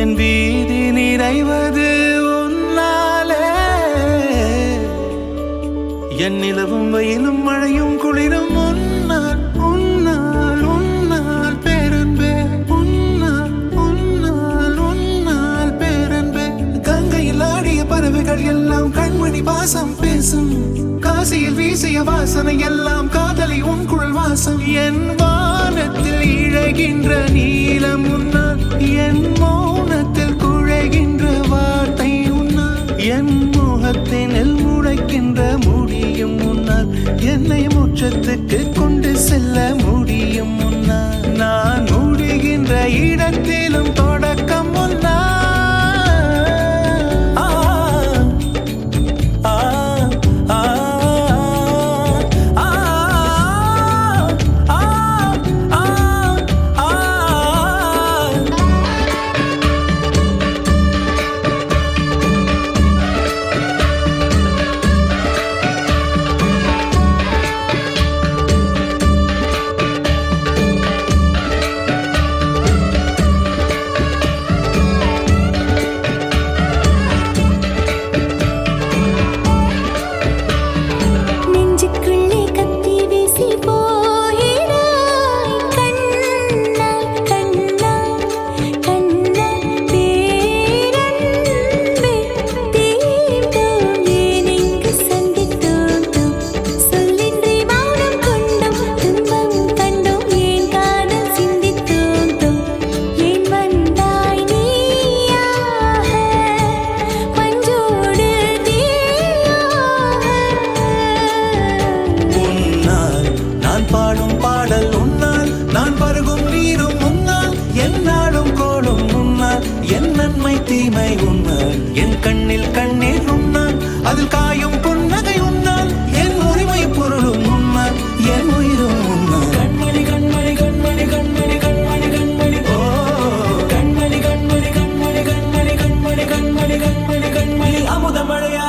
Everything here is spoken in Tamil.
என் வீதி நிறைவது உன்னாலே. என் நிலவும் வெயிலும் மழையும் குளிரும் காசியில் வீசிய வாசனை எல்லாம் காதலி உன் குரல் வாசம். என் வானத்தில் இழகின்ற நீலம் உன்னால் என் மௌனத்தில் அற்புத மழையா